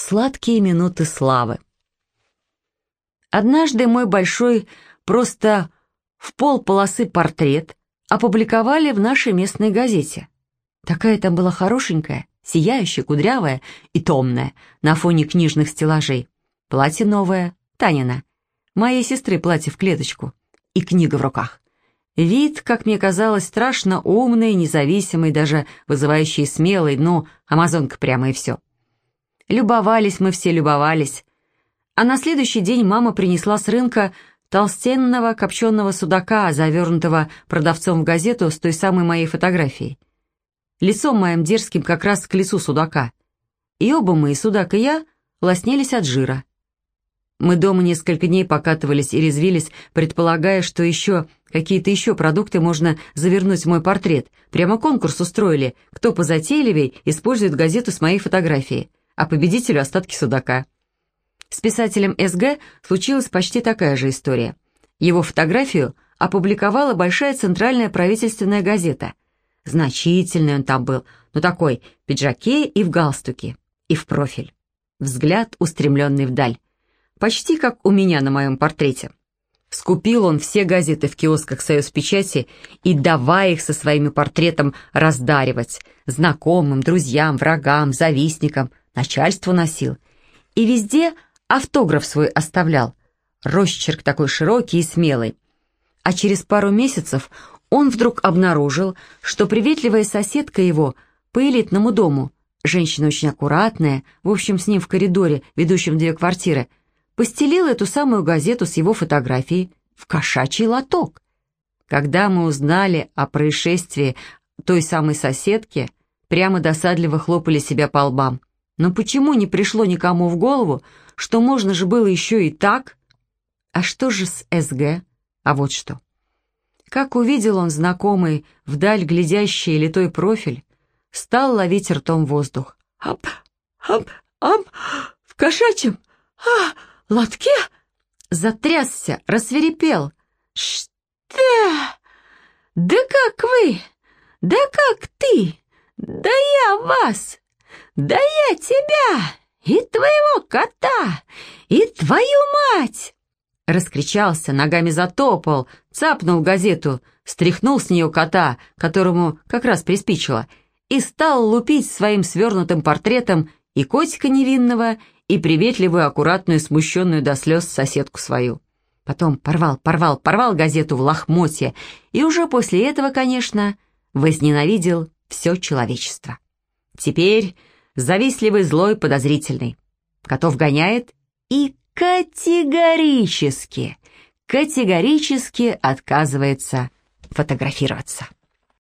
Сладкие минуты славы. Однажды мой большой, просто в пол полосы портрет опубликовали в нашей местной газете. Такая там была хорошенькая, сияющая, кудрявая и томная, на фоне книжных стеллажей. Платье новое, Танина. Моей сестры платье в клеточку. И книга в руках. Вид, как мне казалось, страшно умный, независимый, даже вызывающий смелый, ну, амазонка прямо и все. Любовались мы все, любовались. А на следующий день мама принесла с рынка толстенного копченого судака, завернутого продавцом в газету с той самой моей фотографией. Лицом моим дерзким как раз к лицу судака. И оба мы, и судак, и я, лоснились от жира. Мы дома несколько дней покатывались и резвились, предполагая, что еще какие-то еще продукты можно завернуть в мой портрет. Прямо конкурс устроили, кто позатейливей использует газету с моей фотографией, а победителю остатки судака. С писателем СГ случилась почти такая же история. Его фотографию опубликовала большая центральная правительственная газета. Значительный он там был, но такой, в пиджаке и в галстуке, и в профиль. Взгляд, устремленный вдаль. Почти как у меня на моем портрете. Скупил он все газеты в киосках «Союз печати» и давая их со своим портретом раздаривать. Знакомым, друзьям, врагам, завистникам, начальству носил. И везде Автограф свой оставлял. Росчерк такой широкий и смелый. А через пару месяцев он вдруг обнаружил, что приветливая соседка его по элитному дому, женщина очень аккуратная, в общем, с ним в коридоре, ведущем две квартиры, постелила эту самую газету с его фотографией в кошачий лоток. Когда мы узнали о происшествии той самой соседки, прямо досадливо хлопали себя по лбам. Но почему не пришло никому в голову, что можно же было еще и так? А что же с СГ? А вот что. Как увидел он знакомый, вдаль глядящий литой профиль, стал ловить ртом воздух. «Ап, ап, ап, в кошачьем, а, лотке?» Затрясся, рассверепел. «Что? Да как вы? Да как ты? Да я вас! Да я тебя! И твоего кота! И твою мать!» Раскричался, ногами затопал, цапнул газету, стряхнул с нее кота, которому как раз приспичило, и стал лупить своим свернутым портретом и котика невинного, и приветливую, аккуратную, смущенную до слез соседку свою. Потом порвал, порвал, порвал газету в лохмотье, и уже после этого, конечно, возненавидел все человечество. Теперь завистливый, злой, подозрительный. Котов гоняет и категорически, категорически отказывается фотографироваться.